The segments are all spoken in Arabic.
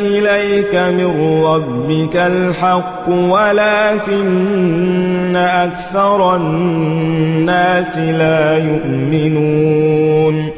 إليك من ربك الحق ولكن أكثر الناس لا يؤمنون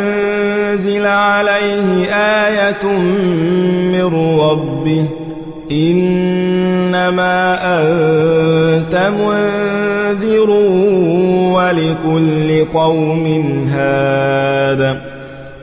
أنزل عليه آية من ربه إنما أنت منذر ولكل قوم هاد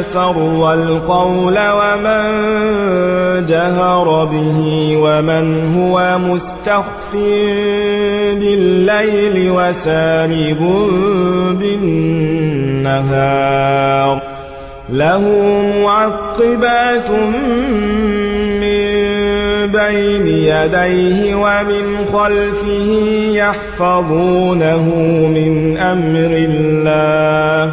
أسر القول ومن جهر به ومن هو مستخف بالليل وسارب بالنهار له معقبات بين يديه ومن خلفه يحفظونه من أمر الله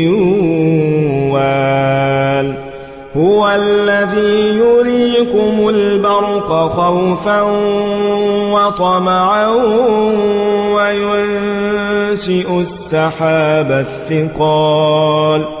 هو الذي يريكم البرق خوفا وطمعا وينشئ السحاب الثقال.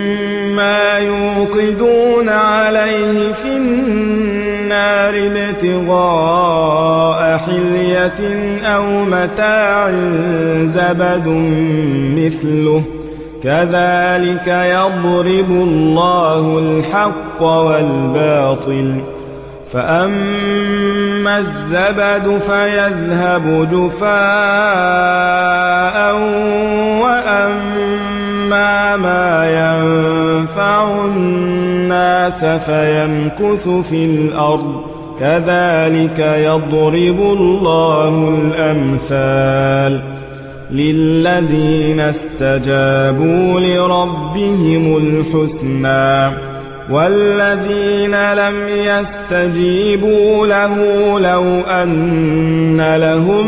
ومما يوقدون عليه في النار ابتغاء حلية أو متاع زبد مثله. كذلك يضرب الله الحق والباطل. فأما الزبد فيذهب جفاء وأما ما ينفع الناس فيمكث في الأرض كذلك يضرب الله الأمثال للذين استجابوا لربهم الحسنى والذين لم يستجيبوا له لو أن لهم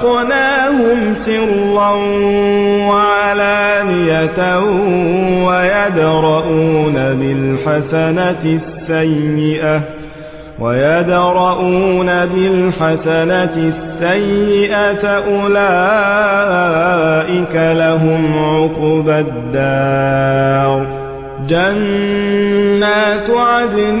رزقناهم سرا وعلانية ويدرؤون بالحسنة السيئة ويدرؤون بالحسنة السيئة أولئك لهم عقبى الدار. جنات عدن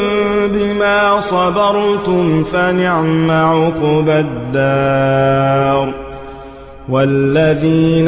بما صبرتم فنعم عقبى الدار والذين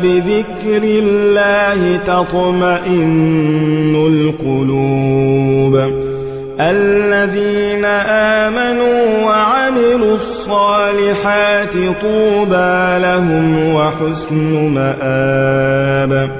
ألا بذكر الله تطمئن القلوب. الذين آمنوا وعملوا الصالحات طوبى لهم وحسن مآب.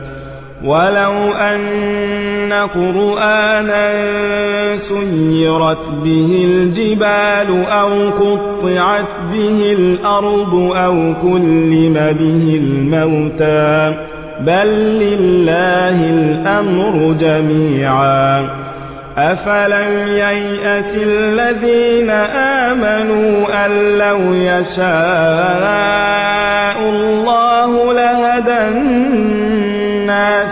ولو أن قرآنا سيرت به الجبال أو قطعت به الأرض أو كلم به الموتى بل لله الأمر جميعا أفلم ييأس الذين آمنوا أن لو يشاء الله لهدى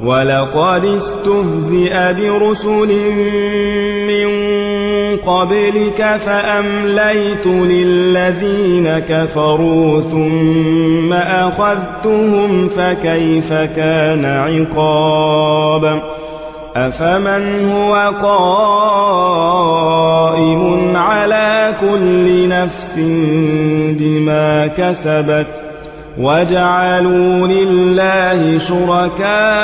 ولقد استهزئ برسل من قبلك فأمليت للذين كفروا ثم أخذتهم فكيف كان عقاب أفمن هو قائم على كل نفس بما كسبت وجعلوا لله شركاء